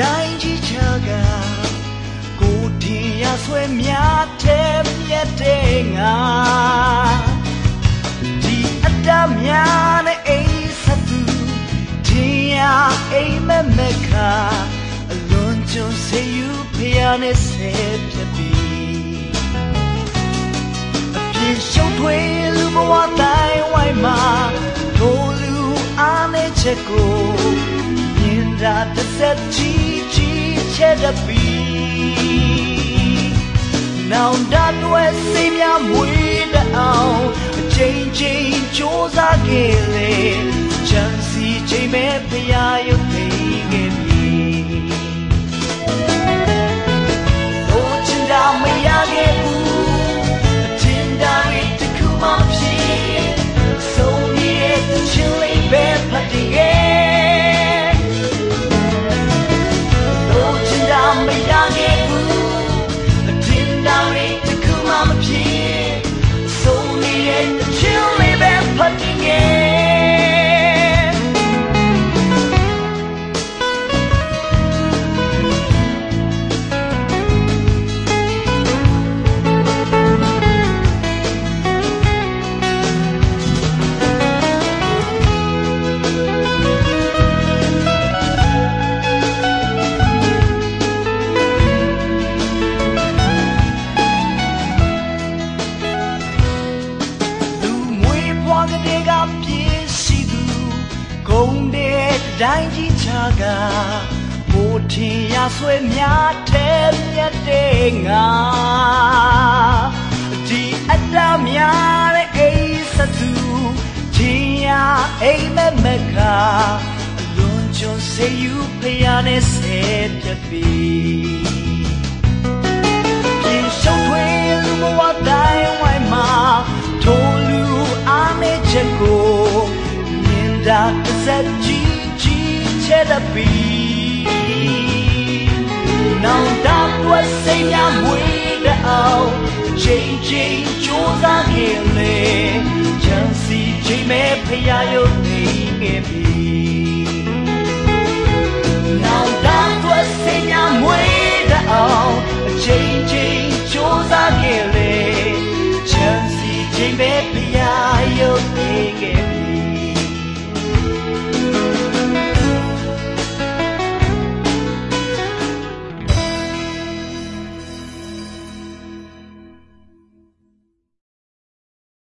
တိုင်းကြီးချာကကိုတင်ရဆွဲများတဲ့မြတ်တဲ့ငါဒီအတ္တများနဲ့အိစသူတင်ရအိမမခါအလွန်ကျွန်းစေယူဖျားနဲ့ဆဲပြပြီအပြည့်ရှုံးထွေးလူဘဝတိုင်းဝိုင်းမှာထိုလူအားနဲ့ချက်ကို မြင်တာတစ်ဆက်ကြီးချက်တပီနောင်တတွေစိတ်များမွေးတအောင်အချိန်ချင်းစ조사ခဲ့လေချမ်းစီချိန်မဲ့ဖရာရု င်းကြီးချာကမိုးထင်ရဆွဲများတဲ့မြတ်တဲ့ငါဒီအတ္တများတဲ့အိစသူချင်းရအိမမကလွန်ကျွန်းစေယူဖျားနဲ့ဆေးပြပြီပြင်ရှုံးထွေးလူဘဝတိုင်းဝိုင်းမှာထိုလူအားနဲ့ချက်ကိုမြင်တာတစ်စက်ကြီး ချက်တပီနောင်တပွက်စိတ်များမွေးတဲ့အောင်ချိန်ချိန်ကြိုးစားခဲ့လေချမ်းစီချိန်မဲ့ဖရာရုပ်နေခဲ့ပြီ